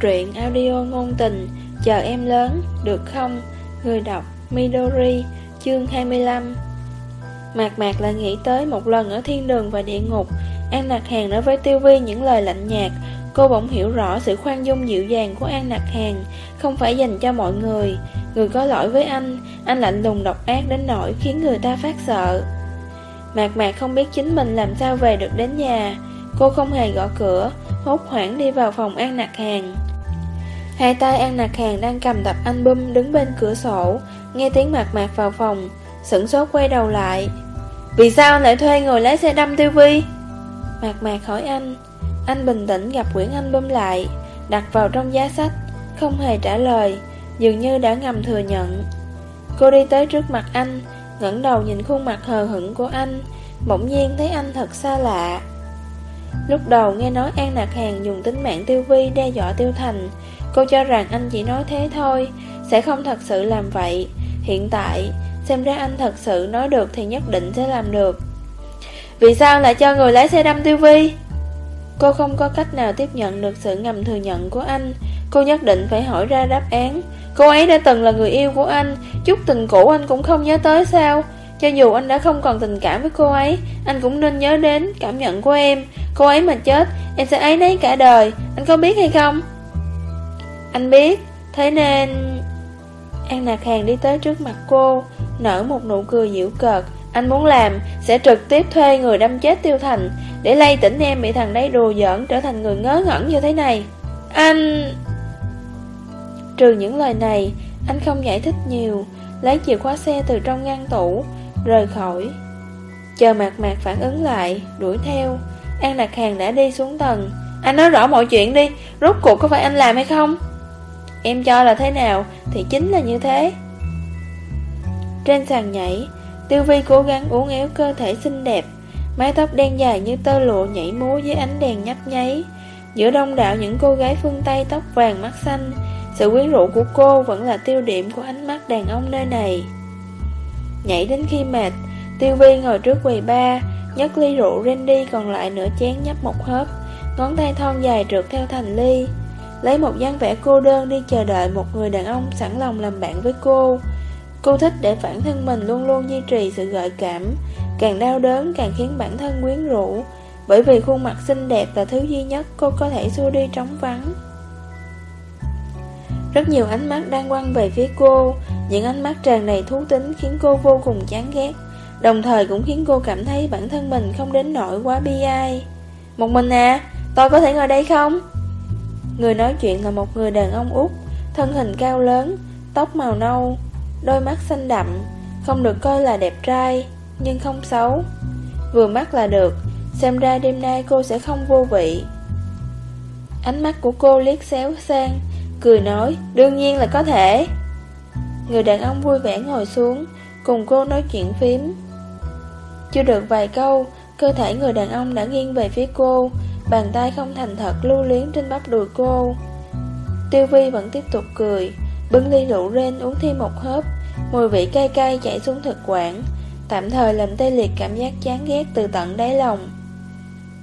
Truyện audio ngôn tình Chờ em lớn, được không? Người đọc Midori, chương 25 Mạc Mạc lại nghĩ tới một lần ở thiên đường và địa ngục. An Nạc Hàng nói với Tiêu Vi những lời lạnh nhạt. Cô bỗng hiểu rõ sự khoan dung dịu dàng của An Nạc Hàng Không phải dành cho mọi người. Người có lỗi với anh Anh lạnh lùng độc ác đến nỗi khiến người ta phát sợ. Mạc Mạc không biết chính mình làm sao về được đến nhà. Cô không hề gõ cửa Hốt hoảng đi vào phòng An Nạc Hàng. Hai tay An Nạc Hàng đang cầm tập album đứng bên cửa sổ, Nghe tiếng Mạc Mạc vào phòng, Sửng sốt quay đầu lại. Vì sao lại thuê người lái xe đâm tiêu vi Mạc Mạc hỏi anh. Anh bình tĩnh gặp quyển album lại, Đặt vào trong giá sách, Không hề trả lời, Dường như đã ngầm thừa nhận. Cô đi tới trước mặt anh, ngẩng đầu nhìn khuôn mặt hờ hững của anh, Bỗng nhiên thấy anh thật xa lạ. Lúc đầu nghe nói An Nạc Hàng dùng tính mạng Tiêu Vi đe dọa Tiêu Thành Cô cho rằng anh chỉ nói thế thôi. Sẽ không thật sự làm vậy. Hiện tại, Xem ra anh thật sự nói được thì nhất định sẽ làm được. Vì sao lại cho người lái xe đâm Tiêu Vi? Cô không có cách nào tiếp nhận được sự ngầm thừa nhận của anh. Cô nhất định phải hỏi ra đáp án. Cô ấy đã từng là người yêu của anh. Chút tình cũ anh cũng không nhớ tới sao? Cho dù anh đã không còn tình cảm với cô ấy, Anh cũng nên nhớ đến cảm nhận của em. Cô ấy mà chết, Em sẽ ấy nấy cả đời. Anh có biết hay không? Anh biết. Thế nên, An Nạc Hàng đi tới trước mặt cô, Nở một nụ cười dịu cợt. Anh muốn làm Sẽ trực tiếp thuê người đâm chết Tiêu Thành, Để lay tỉnh em bị thằng đấy đùa giỡn Trở thành người ngớ ngẩn như thế này. Anh... Trừ những lời này, Anh không giải thích nhiều, Lấy chìa khóa xe từ trong ngăn tủ, Rời khỏi. Chờ mạc mạc phản ứng lại, Đuổi theo. An Nạc Hàng đã đi xuống tầng. Anh nói rõ mọi chuyện đi, Rốt cuộc có phải anh làm hay không? Em cho là thế nào Thì chính là như thế. Trên sàn nhảy, Tiêu Vi cố gắng uốn éo cơ thể xinh đẹp. Mái tóc đen dài như tơ lụa nhảy múa dưới ánh đèn nhấp nháy. Giữa đông đảo những cô gái phương Tây tóc vàng mắt xanh, Sự quyến rũ của cô vẫn là tiêu điểm của ánh mắt đàn ông nơi này. Nhảy đến khi mệt, Tiêu Vi ngồi trước quầy ba nhấc ly rượu Randy còn lại nửa chén nhấp một hớp. Ngón tay thon dài trượt theo thành ly. Lấy một dáng vẻ cô đơn đi chờ đợi một người đàn ông sẵn lòng làm bạn với cô. Cô thích để bản thân mình luôn luôn duy trì sự gợi cảm Càng đau đớn càng khiến bản thân quyến rũ Bởi vì khuôn mặt xinh đẹp là thứ duy nhất cô có thể xua đi trống vắng. Rất nhiều ánh mắt đang quăng về phía cô Những ánh mắt tràn đầy thú tính khiến cô vô cùng chán ghét Đồng thời cũng khiến cô cảm thấy bản thân mình không đến nỗi quá bi ai. Một mình à, tôi có thể ngồi đây không? Người nói chuyện là một người đàn ông út Thân hình cao lớn, tóc màu nâu, đôi mắt xanh đậm Không được coi là đẹp trai, nhưng không xấu. Vừa mắt là được, xem ra đêm nay cô sẽ không vô vị. Ánh mắt của cô liếc xéo sang Cười nói, đương nhiên là có thể. Người đàn ông vui vẻ ngồi xuống Cùng cô nói chuyện phím. Chưa được vài câu, cơ thể người đàn ông đã nghiêng về phía cô, bàn tay không thành thật lưu luyến trên bắp đùi cô. Tiêu Vi vẫn tiếp tục cười, bưng ly rượu lên uống thêm một hớp, mùi vị cay cay chảy xuống thực quản, tạm thời làm tê liệt cảm giác chán ghét từ tận đáy lòng.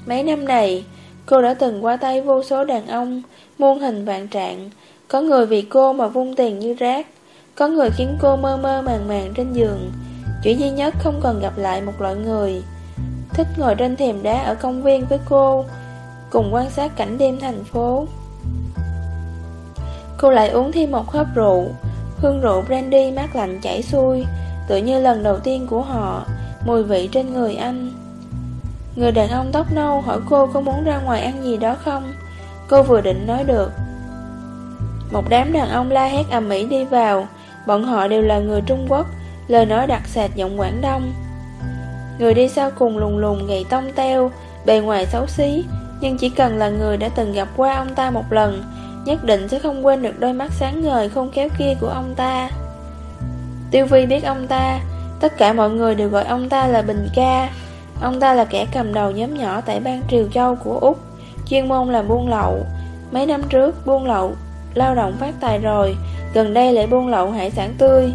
Mấy năm này, cô đã từng qua tay vô số đàn ông, muôn hình vạn trạng, có người vì cô mà vung tiền như rác, có người khiến cô mơ mơ màng màng trên giường, Chỉ duy nhất không cần gặp lại một loại người Thích ngồi trên thềm đá ở công viên với cô Cùng quan sát cảnh đêm thành phố. Cô lại uống thêm một hớp rượu. Hương rượu brandy mát lạnh chảy xuôi, Tự như lần đầu tiên của họ, Mùi vị trên người anh. Người đàn ông tóc nâu hỏi cô có muốn ra ngoài ăn gì đó không? Cô vừa định nói được. Một đám đàn ông la hét ầm ĩ đi vào. Bọn họ đều là người Trung Quốc, Lời nói đặc sệt giọng Quảng Đông. Người đi sau cùng lùng lùng gầy tông teo, Bề ngoài xấu xí nhưng chỉ cần là người đã từng gặp qua ông ta một lần, Nhất định sẽ không quên được đôi mắt sáng ngời không khéo kia của ông ta. Tiêu Vi biết ông ta, Tất cả mọi người đều gọi ông ta là Bình Ca. Ông ta là kẻ cầm đầu nhóm nhỏ tại bang Triều Châu của Úc, Chuyên môn là buôn lậu. Mấy năm trước, buôn lậu, Lao động phát tài rồi, Gần đây lại buôn lậu hải sản tươi.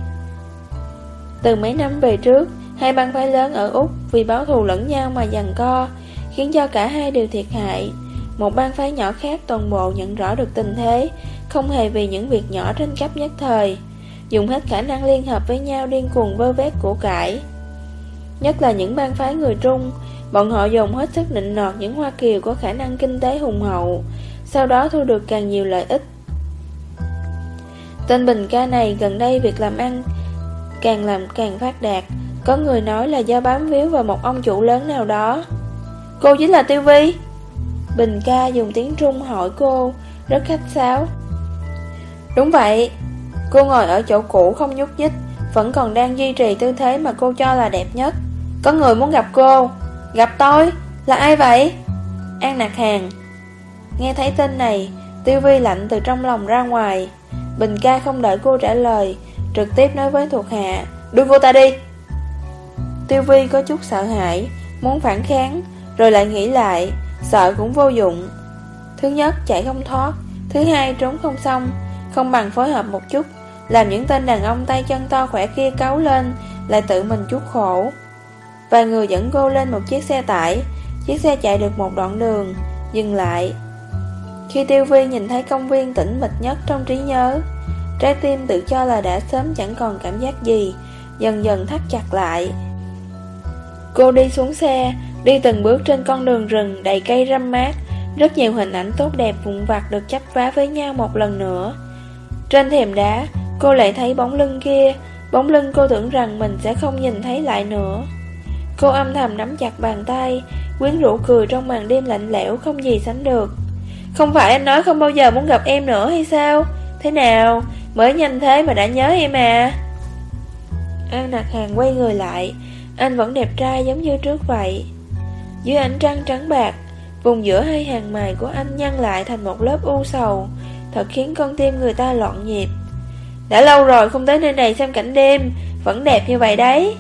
Từ mấy năm về trước, Hai bang phái lớn ở Úc Vì báo thù lẫn nhau mà giằng co Khiến cho cả hai đều thiệt hại. Một bang phái nhỏ khác toàn bộ nhận rõ được tình thế, Không hề vì những việc nhỏ tranh chấp nhất thời. Dùng hết khả năng liên hợp với nhau điên cuồng vơ vét của cải. Nhất là những bang phái người Trung, Bọn họ dùng hết sức nịnh nọt những Hoa Kiều có khả năng kinh tế hùng hậu, Sau đó thu được càng nhiều lợi ích. Tên Bình ca này gần đây việc làm ăn càng làm càng phát đạt, Có người nói là do bám víu vào một ông chủ lớn nào đó. Cô chính là Tiêu Vi. Bình ca dùng tiếng Trung hỏi cô, Rất khách sáo. Đúng vậy, Cô ngồi ở chỗ cũ không nhúc nhích, Vẫn còn đang duy trì tư thế mà cô cho là đẹp nhất. Có người muốn gặp cô, Gặp tôi, Là ai vậy? An Nạc Hàng. Nghe thấy tên này, Tiêu Vi lạnh từ trong lòng ra ngoài. Bình ca không đợi cô trả lời, Trực tiếp nói với thuộc hạ, Đưa cô ta đi. Tiêu Vi có chút sợ hãi, Muốn phản kháng rồi lại nghĩ lại, Sợ cũng vô dụng. Thứ nhất, chạy không thoát. Thứ hai, trốn không xong. Không bằng phối hợp một chút. Làm những tên đàn ông tay chân to khỏe kia cáu lên, Lại tự mình chút khổ. Vài người dẫn cô lên một chiếc xe tải. Chiếc xe chạy được một đoạn đường, Dừng lại. Khi Tiêu Vi nhìn thấy công viên tĩnh mịch nhất trong trí nhớ, Trái tim tự cho là đã sớm chẳng còn cảm giác gì, Dần dần thắt chặt lại. Cô đi xuống xe Đi từng bước trên con đường rừng đầy cây râm mát, Rất nhiều hình ảnh tốt đẹp vụn vặt được chấp vá với nhau một lần nữa. Trên thềm đá, Cô lại thấy bóng lưng kia, Bóng lưng cô tưởng rằng mình sẽ không nhìn thấy lại nữa. Cô âm thầm nắm chặt bàn tay, Quyến rũ cười trong màn đêm lạnh lẽo Không gì sánh được. Không phải anh nói không bao giờ muốn gặp em nữa hay sao? Thế nào? Mới nhanh thế mà đã nhớ em à? An Nạc hàng quay người lại, Anh vẫn đẹp trai giống như trước vậy. Dưới ánh trăng trắng bạc, Vùng giữa hai hàng mày của anh nhăn lại thành một lớp u sầu, Thật khiến con tim người ta loạn nhịp. Đã lâu rồi không tới nơi này xem cảnh đêm, Vẫn đẹp như vậy đấy.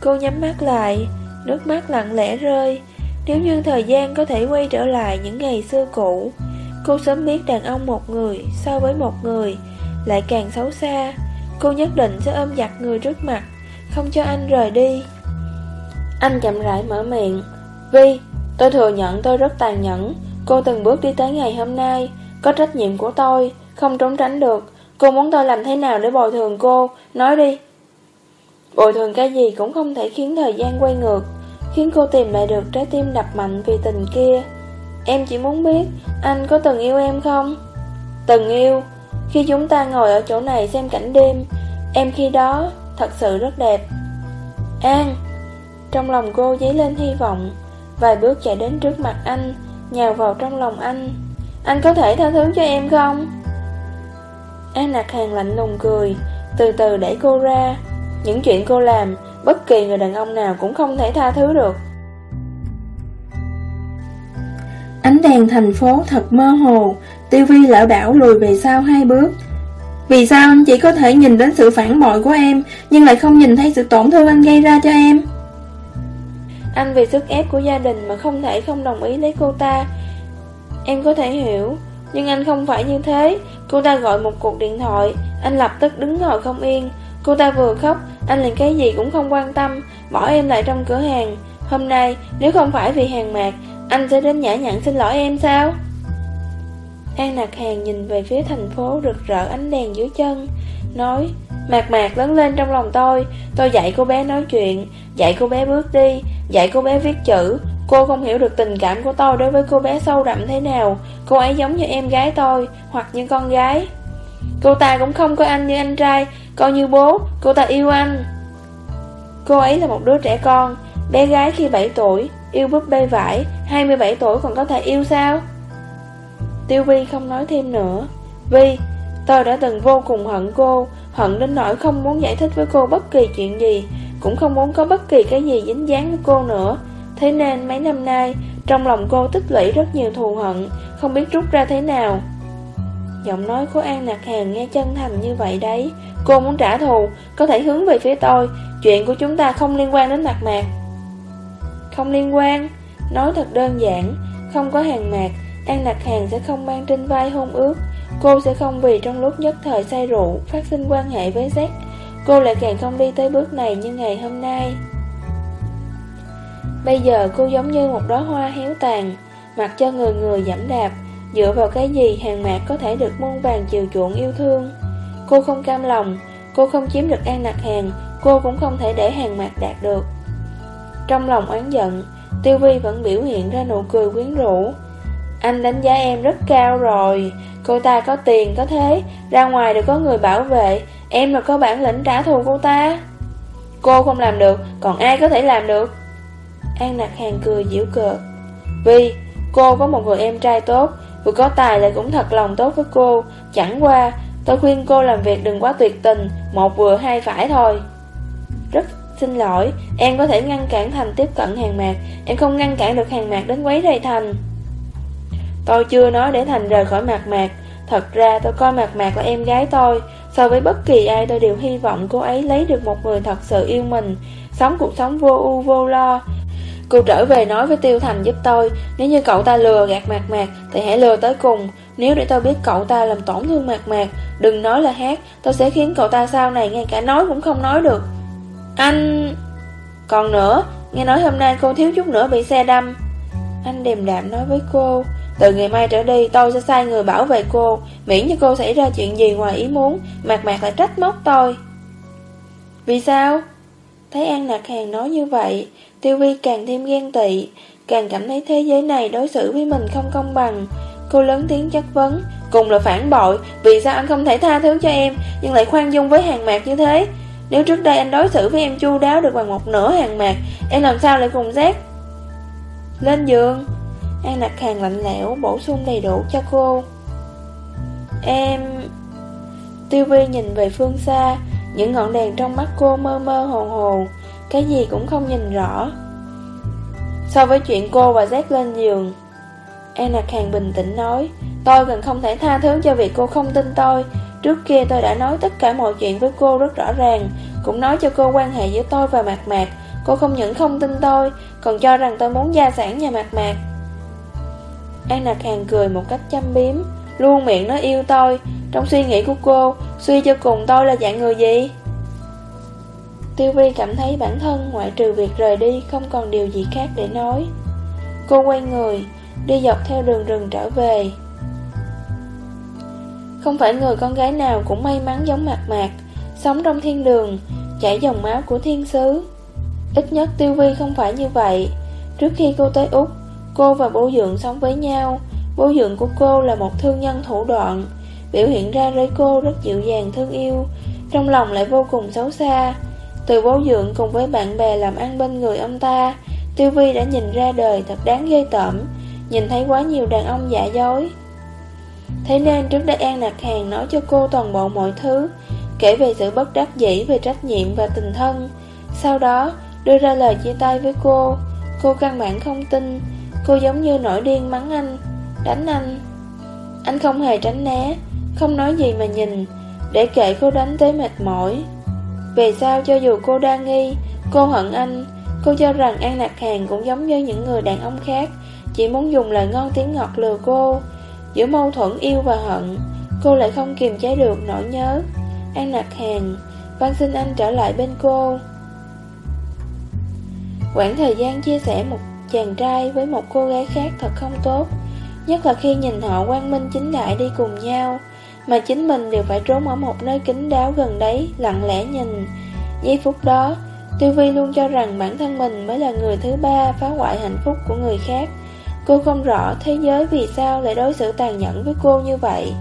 Cô nhắm mắt lại, Nước mắt lặng lẽ rơi. Nếu như thời gian có thể quay trở lại những ngày xưa cũ, Cô sớm biết đàn ông một người so với một người Lại càng xấu xa. Cô nhất định sẽ ôm chặt người trước mặt, Không cho anh rời đi. Anh chậm rãi mở miệng. Vi, tôi thừa nhận tôi rất tàn nhẫn. Cô từng bước đi tới ngày hôm nay. Có trách nhiệm của tôi Không trốn tránh được. Cô muốn tôi làm thế nào để bồi thường cô? Nói đi. Bồi thường cái gì cũng không thể khiến thời gian quay ngược Khiến cô tìm lại được trái tim đập mạnh vì tình kia. Em chỉ muốn biết Anh có từng yêu em không? Từng yêu. Khi chúng ta ngồi ở chỗ này xem cảnh đêm Em khi đó thật sự rất đẹp. An trong lòng cô dấy lên hy vọng. Vài bước chạy đến trước mặt anh, Nhào vào trong lòng anh. Anh có thể tha thứ cho em không? An Lạc hàng lạnh lùng cười, Từ từ đẩy cô ra. Những chuyện cô làm, Bất kỳ người đàn ông nào cũng không thể tha thứ được. Ánh đèn thành phố thật mơ hồ Tiêu vi lỡ đảo lùi về sau hai bước. Vì sao anh chỉ có thể nhìn đến sự phản bội của em, Nhưng lại không nhìn thấy sự tổn thương anh gây ra cho em? Anh vì sức ép của gia đình mà không thể không đồng ý lấy cô ta Em có thể hiểu Nhưng anh không phải như thế Cô ta gọi một cuộc điện thoại Anh lập tức đứng ngồi không yên Cô ta vừa khóc, anh liền cái gì cũng không quan tâm, bỏ em lại trong cửa hàng. Hôm nay, nếu không phải vì hàng mạc, anh sẽ đến nhã nhặn xin lỗi em sao? An nạc hàng nhìn về phía thành phố rực rỡ ánh đèn dưới chân, nói, Mạc mạc lớn lên trong lòng tôi, tôi dạy cô bé nói chuyện, dạy cô bé bước đi, dạy cô bé viết chữ. Cô không hiểu được tình cảm của tôi đối với cô bé sâu đậm thế nào, cô ấy giống như em gái tôi, hoặc như con gái. Cô ta cũng không có anh như anh trai Coi như bố, cô ta yêu anh. Cô ấy là một đứa trẻ con. Bé gái khi 7 tuổi Yêu búp bê vải. 27 tuổi còn có thể yêu sao? Tiêu Vi không nói thêm nữa. Vi, tôi đã từng vô cùng hận cô. Hận đến nỗi không muốn giải thích với cô bất kỳ chuyện gì, Cũng không muốn có bất kỳ cái gì dính dáng với cô nữa. Thế nên mấy năm nay, Trong lòng cô tích lũy rất nhiều thù hận, Không biết rút ra thế nào. Giọng nói của An Nạc Hàng nghe chân thành như vậy đấy. Cô muốn trả thù, Có thể hướng về phía tôi. Chuyện của chúng ta không liên quan đến mặt mạc. Không liên quan. Nói thật đơn giản, Không có hàng mạc, An Nạc Hàng sẽ không mang trên vai hôn ước. Cô sẽ không vì trong lúc nhất thời say rượu Phát sinh quan hệ với Jack Cô lại càng không đi tới bước này như ngày hôm nay Bây giờ cô giống như một đóa hoa héo tàn mặc cho người người giảm đạp, dựa vào cái gì hàng mạc có thể được muôn vàng chiều chuộng yêu thương. Cô không cam lòng, cô không chiếm được an nặc hàng, cô cũng không thể để hàng mạc đạt được. Trong lòng oán giận, Tiêu Vi vẫn biểu hiện ra nụ cười quyến rũ. Anh đánh giá em rất cao rồi, cô ta có tiền có thế, ra ngoài được có người bảo vệ, em là có bản lĩnh trả thù cô ta. Cô không làm được, còn ai có thể làm được? An nặc hàng cười giễu cợt. Vì, cô có một người em trai tốt, vừa có tài lại cũng thật lòng tốt với cô, chẳng qua, tôi khuyên cô làm việc đừng quá tuyệt tình, một vừa hai phải thôi. Rất xin lỗi, em có thể ngăn cản Thành tiếp cận hàng mạc, em không ngăn cản được hàng mạc đến quấy rầy Thành. Tôi chưa nói để Thành rời khỏi mạc mạc, thật ra tôi coi mạc mạc là em gái tôi, so với bất kỳ ai tôi đều hy vọng cô ấy lấy được một người thật sự yêu mình, sống cuộc sống vô ưu vô lo, Cô trở về nói với Tiêu Thành giúp tôi Nếu như cậu ta lừa gạt mạc mạc Thì hãy lừa tới cùng. Nếu để tôi biết cậu ta làm tổn thương mạc mạc Đừng nói là hát Tôi sẽ khiến cậu ta sau này ngay cả nói cũng không nói được. Anh... Còn nữa Nghe nói hôm nay cô thiếu chút nữa bị xe đâm. Anh điềm đạm nói với cô từ ngày mai trở đi tôi sẽ sai người bảo vệ cô Miễn cho cô xảy ra chuyện gì ngoài ý muốn Mạc mạc lại trách móc tôi Vì sao? Thấy An Nạc Hàng nói như vậy Tiêu Vi càng thêm ghen tị, càng cảm thấy thế giới này đối xử với mình không công bằng. Cô lớn tiếng chất vấn, cùng là phản bội, vì sao anh không thể tha thứ cho em, nhưng lại khoan dung với hàng mạc như thế? Nếu trước đây anh đối xử với em chu đáo được bằng một nửa hàng mạc, em làm sao lại cùng rác Lên giường, An Lạc hàng lạnh lẽo, bổ sung đầy đủ cho cô. Em... Tiêu Vi nhìn về phương xa, những ngọn đèn trong mắt cô mơ mơ hồ hồ. Cái gì cũng không nhìn rõ So với chuyện cô và Jack lên giường An Lạc Hàng bình tĩnh nói Tôi gần không thể tha thứ cho việc cô không tin tôi Trước kia tôi đã nói tất cả mọi chuyện với cô rất rõ ràng Cũng nói cho cô quan hệ giữa tôi và Mạc Mạc Cô không những không tin tôi Còn cho rằng tôi muốn gia sản nhà Mạc Mạc An Lạc Hàng cười một cách chăm biếm Luôn miệng nói yêu tôi Trong suy nghĩ của cô Suy cho cùng tôi là dạng người gì Tiêu Vi cảm thấy bản thân ngoại trừ việc rời đi không còn điều gì khác để nói. Cô quay người, đi dọc theo đường rừng trở về. Không phải người con gái nào cũng may mắn giống mạc mạc, sống trong thiên đường, chảy dòng máu của thiên sứ. Ít nhất Tiêu Vi không phải như vậy. Trước khi cô tới Úc, cô và bố dượng sống với nhau. Bố dượng của cô là một thương nhân thủ đoạn, biểu hiện ra với cô rất dịu dàng thương yêu, trong lòng lại vô cùng xấu xa. Từ bố dượng cùng với bạn bè làm ăn bên người ông ta Tiêu Vi đã nhìn ra đời thật đáng ghê tởm Nhìn thấy quá nhiều đàn ông giả dối Thế nên trước đây An Nạc Hàng nói cho cô toàn bộ mọi thứ Kể về sự bất đắc dĩ về trách nhiệm và tình thân Sau đó đưa ra lời chia tay với cô Cô căn bản không tin Cô giống như nổi điên mắng anh Đánh anh Anh không hề tránh né Không nói gì mà nhìn Để kệ cô đánh tới mệt mỏi về sau cho dù cô đa nghi, cô hận anh, cô cho rằng An Nạc Hàng cũng giống như những người đàn ông khác, chỉ muốn dùng lời ngon tiếng ngọt lừa cô. Giữa mâu thuẫn yêu và hận, cô lại không kiềm chế được nỗi nhớ. An Nạc Hàng, Văn xin anh trở lại bên cô. Quãng thời gian chia sẻ một chàng trai với một cô gái khác thật không tốt, nhất là khi nhìn họ quang minh chính đại đi cùng nhau. Mà chính mình đều phải trốn ở một nơi kín đáo gần đấy Lặng lẽ nhìn. Giây phút đó Tiêu Vi luôn cho rằng bản thân mình mới là người thứ ba phá hoại hạnh phúc của người khác. Cô không rõ thế giới vì sao lại đối xử tàn nhẫn với cô như vậy.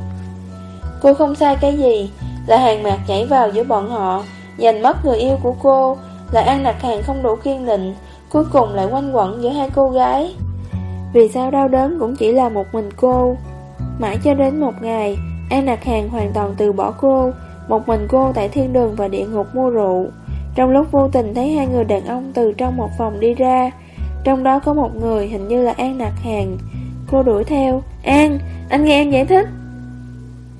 Cô không sai cái gì Là hàng mạc nhảy vào giữa bọn họ Giành mất người yêu của cô Là ăn nặc hàng không đủ kiên định Cuối cùng lại quanh quẩn giữa hai cô gái. Vì sao đau đớn cũng chỉ là một mình cô? Mãi cho đến một ngày An Nạc Hàng hoàn toàn từ bỏ cô. Một mình cô tại thiên đường và địa ngục mua rượu. Trong lúc vô tình thấy hai người đàn ông từ trong một phòng đi ra Trong đó có một người hình như là An Nạc Hàng. Cô đuổi theo An, anh nghe em giải thích.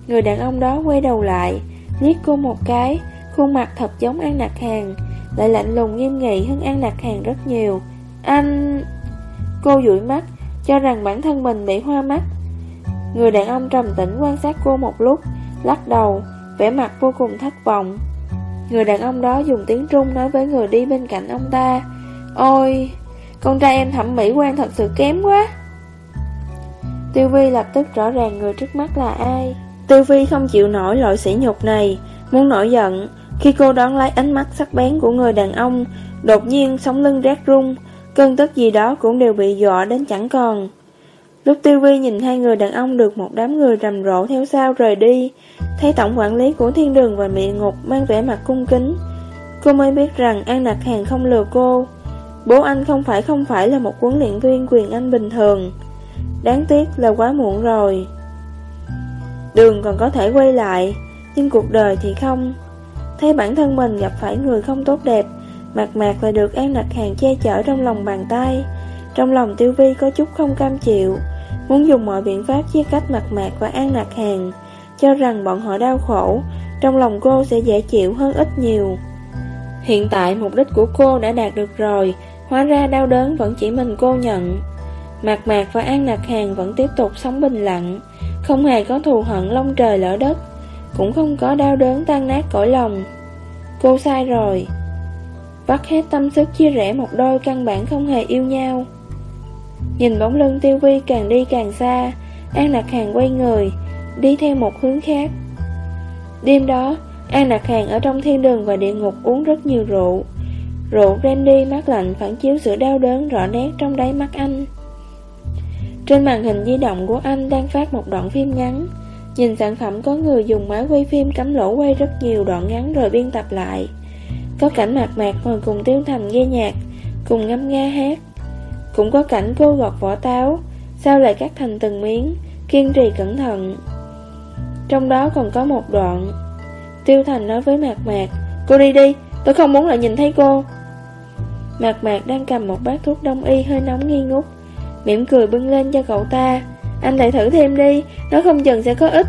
Người đàn ông đó quay đầu lại liếc cô một cái Khuôn mặt thật giống An Nạc Hàng. Lại lạnh lùng nghiêm nghị hơn An lạc Hàng rất nhiều Anh... Cô dụi mắt Cho rằng bản thân mình bị hoa mắt Người đàn ông trầm tĩnh quan sát cô một lúc, lắc đầu, vẻ mặt vô cùng thất vọng. Người đàn ông đó dùng tiếng Trung nói với người đi bên cạnh ông ta, Ôi, con trai em thẩm mỹ quan thật sự kém quá. Tiêu Vi lập tức rõ ràng người trước mắt là ai. Tiêu Vi không chịu nổi loại sỉ nhục này, muốn nổi giận. Khi cô đón lấy ánh mắt sắc bén của người đàn ông, đột nhiên sống lưng rét rung, cơn tức gì đó cũng đều bị dọa đến chẳng còn. Lúc Tiêu Vi nhìn hai người đàn ông được một đám người rầm rộ theo sau rời đi, thấy tổng quản lý của thiên đường và mẹ ngục mang vẻ mặt cung kính, cô mới biết rằng An Nặc Hàng không lừa cô. Bố anh không phải không phải là một huấn luyện viên quyền Anh bình thường. Đáng tiếc là quá muộn rồi. Đường còn có thể quay lại, nhưng cuộc đời thì không. Thấy bản thân mình gặp phải người không tốt đẹp, mặt mạc lại được An Nặc Hàng che chở trong lòng bàn tay. Trong lòng Tiêu Vi có chút không cam chịu, muốn dùng mọi biện pháp chia cách mặt mạc và An Nặc Hàng, cho rằng bọn họ đau khổ, trong lòng cô sẽ dễ chịu hơn ít nhiều. Hiện tại mục đích của cô đã đạt được rồi, hóa ra đau đớn vẫn chỉ mình cô nhận. Mạc Mạc và An Nặc Hàng vẫn tiếp tục sống bình lặng, không hề có thù hận lông trời lỡ đất, cũng không có đau đớn tan nát cõi lòng. Cô sai rồi. vắt hết tâm sức chia rẽ một đôi căn bản không hề yêu nhau. Nhìn bóng lưng tiêu vi càng đi càng xa, An lạc Hàng quay người, đi theo một hướng khác. Đêm đó, An lạc Hàng ở trong thiên đường và địa ngục uống rất nhiều rượu. Rượu brandy mát lạnh phản chiếu sự đau đớn rõ nét trong đáy mắt anh. Trên màn hình di động của anh đang phát một đoạn phim ngắn. Nhìn sản phẩm có người dùng máy quay phim cắm lỗ quay rất nhiều đoạn ngắn rồi biên tập lại. Có cảnh mạc mạc ngồi cùng Tiêu Thành nghe nhạc, cùng ngâm nga hát. Cũng có cảnh cô gọt vỏ táo, sao lại cắt thành từng miếng, kiên trì cẩn thận. Trong đó còn có một đoạn. Tiêu Thành nói với Mạc Mạc, cô đi đi, tôi không muốn lại nhìn thấy cô. Mạc Mạc đang cầm một bát thuốc đông y hơi nóng nghi ngút, mỉm cười bưng lên cho cậu ta. Anh lại thử thêm đi, nó không chừng sẽ có ích.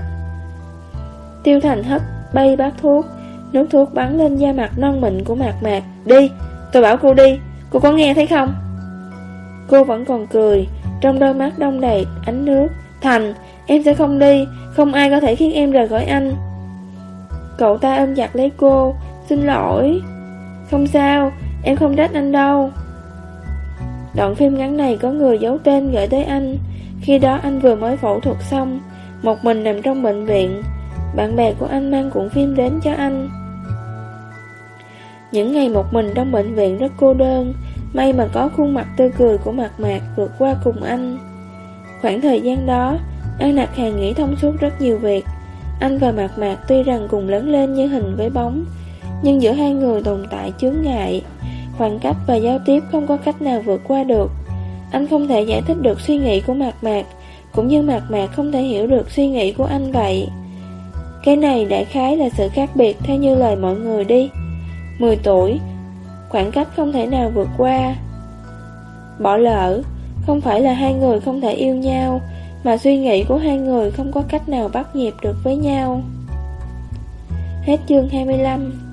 Tiêu Thành hất bay bát thuốc, nước thuốc bắn lên da mặt non mịn của Mạc Mạc. Đi, tôi bảo cô đi, cô có nghe thấy không? Cô vẫn còn cười, trong đôi mắt đông đầy ánh nước. Thành, em sẽ không đi, không ai có thể khiến em rời khỏi anh. Cậu ta ôm chặt lấy cô, xin lỗi. Không sao, em không trách anh đâu. Đoạn phim ngắn này có người giấu tên gửi tới anh. Khi đó anh vừa mới phẫu thuật xong, một mình nằm trong bệnh viện. Bạn bè của anh mang cuộn phim đến cho anh. Những ngày một mình trong bệnh viện rất cô đơn, May mà có khuôn mặt tươi cười của Mạc Mạc vượt qua cùng anh Khoảng thời gian đó An Nạc Hàng nghĩ thông suốt rất nhiều việc Anh và Mạc Mạc tuy rằng cùng lớn lên như hình với bóng Nhưng giữa hai người tồn tại chướng ngại Khoảng cách và giao tiếp không có cách nào vượt qua được anh không thể giải thích được suy nghĩ của Mạc Mạc, Cũng như Mạc Mạc không thể hiểu được suy nghĩ của anh vậy. Cái này đại khái là sự khác biệt theo như lời mọi người đi. 10 tuổi, Khoảng cách không thể nào vượt qua. Bỏ lỡ, Không phải là hai người không thể yêu nhau, Mà suy nghĩ của hai người không có cách nào bắt nhịp được với nhau. Hết chương 25